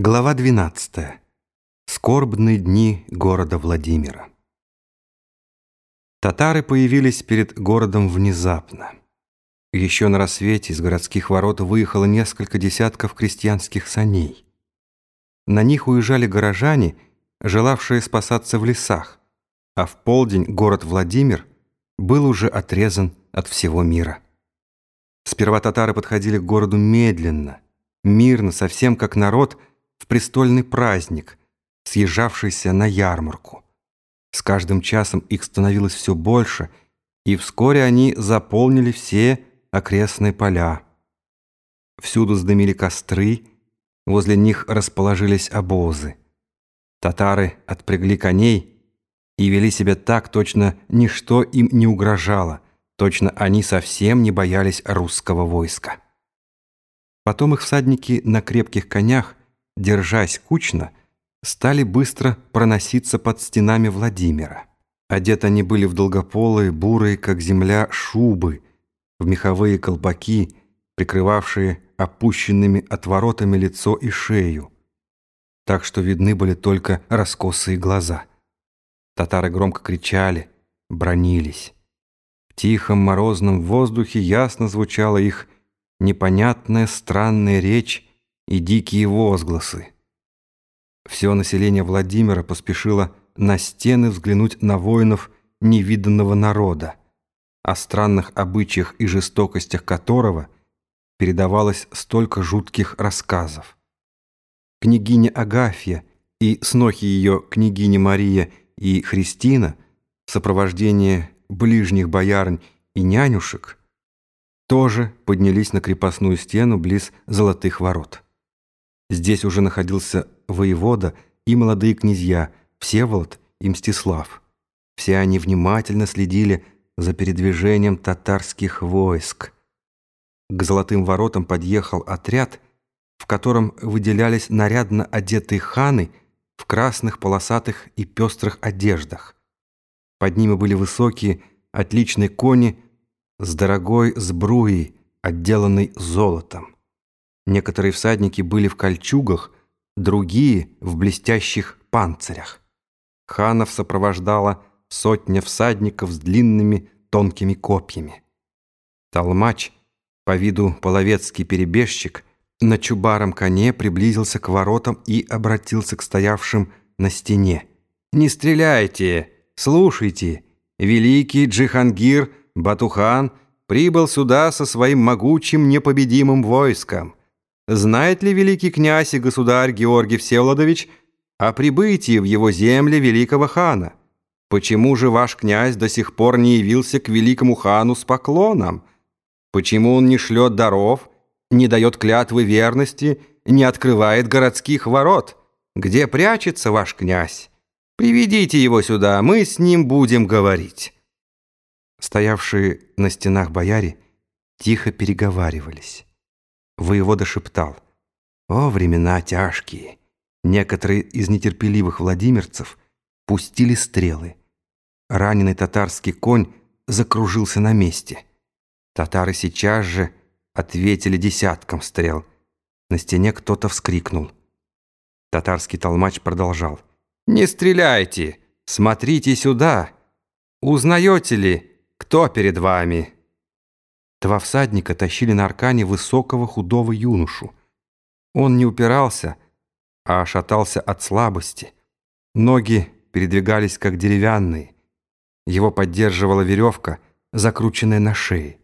Глава 12. Скорбные дни города Владимира. Татары появились перед городом внезапно. Еще на рассвете из городских ворот выехало несколько десятков крестьянских саней. На них уезжали горожане, желавшие спасаться в лесах, а в полдень город Владимир был уже отрезан от всего мира. Сперва татары подходили к городу медленно, мирно, совсем как народ – в престольный праздник, съезжавшийся на ярмарку. С каждым часом их становилось все больше, и вскоре они заполнили все окрестные поля. Всюду сдымили костры, возле них расположились обозы. Татары отпрягли коней и вели себя так, точно ничто им не угрожало, точно они совсем не боялись русского войска. Потом их всадники на крепких конях держась кучно, стали быстро проноситься под стенами Владимира. Одеты они были в долгополые, бурые, как земля, шубы, в меховые колпаки, прикрывавшие опущенными отворотами лицо и шею, так что видны были только раскосые глаза. Татары громко кричали, бронились. В тихом морозном воздухе ясно звучала их непонятная странная речь и дикие возгласы. Все население Владимира поспешило на стены взглянуть на воинов невиданного народа, о странных обычаях и жестокостях которого передавалось столько жутких рассказов. Княгиня Агафья и снохи ее княгиня Мария и Христина в сопровождении ближних боярынь и нянюшек тоже поднялись на крепостную стену близ Золотых ворот. Здесь уже находился воевода и молодые князья Всеволод и Мстислав. Все они внимательно следили за передвижением татарских войск. К золотым воротам подъехал отряд, в котором выделялись нарядно одетые ханы в красных полосатых и пестрых одеждах. Под ними были высокие, отличные кони с дорогой сбруей, отделанной золотом. Некоторые всадники были в кольчугах, другие — в блестящих панцирях. Ханов сопровождала сотня всадников с длинными тонкими копьями. Толмач, по виду половецкий перебежчик, на чубаром коне приблизился к воротам и обратился к стоявшим на стене. «Не стреляйте! Слушайте! Великий Джихангир Батухан прибыл сюда со своим могучим непобедимым войском. Знает ли великий князь и государь Георгий Всеволодович о прибытии в его земли великого хана? Почему же ваш князь до сих пор не явился к великому хану с поклоном? Почему он не шлет даров, не дает клятвы верности, не открывает городских ворот? Где прячется ваш князь? Приведите его сюда, мы с ним будем говорить». Стоявшие на стенах бояре тихо переговаривались. Воевода шептал. «О, времена тяжкие!» Некоторые из нетерпеливых владимирцев пустили стрелы. Раненый татарский конь закружился на месте. Татары сейчас же ответили десятком стрел. На стене кто-то вскрикнул. Татарский толмач продолжал. «Не стреляйте! Смотрите сюда! Узнаете ли, кто перед вами?» Два всадника тащили на аркане высокого худого юношу. Он не упирался, а шатался от слабости. Ноги передвигались как деревянные. Его поддерживала веревка, закрученная на шее.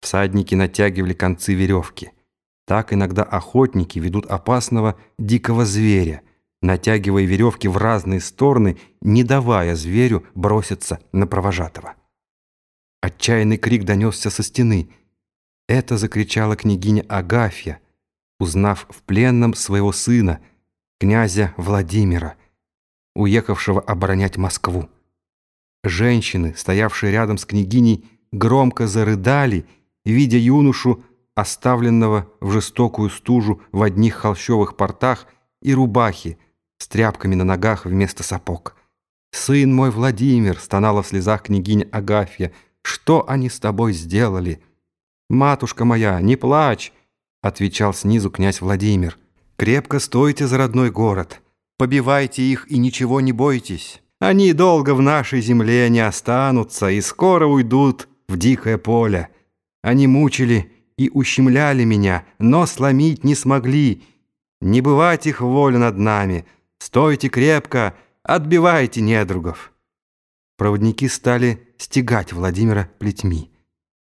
Всадники натягивали концы веревки. Так иногда охотники ведут опасного дикого зверя, натягивая веревки в разные стороны, не давая зверю броситься на провожатого. Отчаянный крик донесся со стены. Это закричала княгиня Агафья, узнав в пленном своего сына, князя Владимира, уехавшего оборонять Москву. Женщины, стоявшие рядом с княгиней, громко зарыдали, видя юношу, оставленного в жестокую стужу в одних холщовых портах и рубахе с тряпками на ногах вместо сапог. «Сын мой Владимир!» — стонала в слезах княгиня Агафья — что они с тобой сделали? Матушка моя, не плачь, отвечал снизу князь Владимир. Крепко стойте за родной город. Побивайте их и ничего не бойтесь. Они долго в нашей земле не останутся и скоро уйдут в дикое поле. Они мучили и ущемляли меня, но сломить не смогли. Не бывать их волю над нами. Стойте крепко, отбивайте недругов». Проводники стали стегать Владимира плетьми.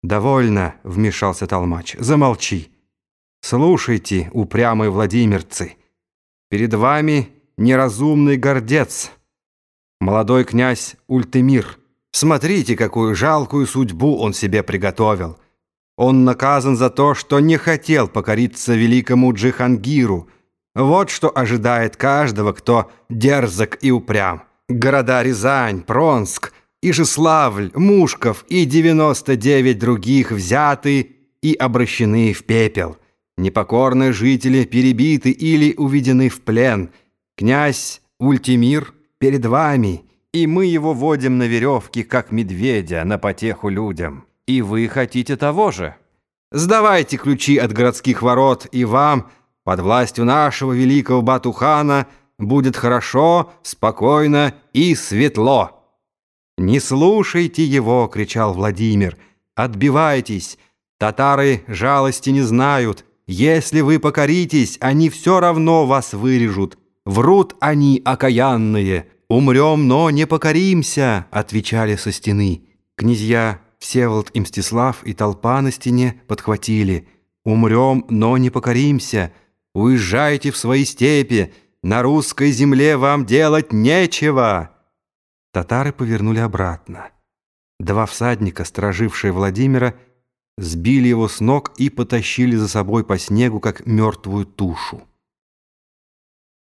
«Довольно», — вмешался Толмач, — «замолчи. Слушайте, упрямые владимирцы, перед вами неразумный гордец, молодой князь Ультемир. Смотрите, какую жалкую судьбу он себе приготовил». Он наказан за то, что не хотел покориться великому Джихангиру. Вот что ожидает каждого, кто дерзок и упрям. Города Рязань, Пронск, Ижеславль, Мушков и 99 других взяты и обращены в пепел. Непокорные жители перебиты или уведены в плен. Князь Ультимир перед вами, и мы его водим на веревке, как медведя, на потеху людям». И вы хотите того же. Сдавайте ключи от городских ворот, и вам, под властью нашего великого Батухана, будет хорошо, спокойно и светло». «Не слушайте его!» — кричал Владимир. «Отбивайтесь! Татары жалости не знают. Если вы покоритесь, они все равно вас вырежут. Врут они окаянные. Умрем, но не покоримся!» — отвечали со стены. Князья Всеволод и Мстислав и толпа на стене подхватили. «Умрем, но не покоримся! Уезжайте в свои степи! На русской земле вам делать нечего!» Татары повернули обратно. Два всадника, сторожившие Владимира, сбили его с ног и потащили за собой по снегу, как мертвую тушу.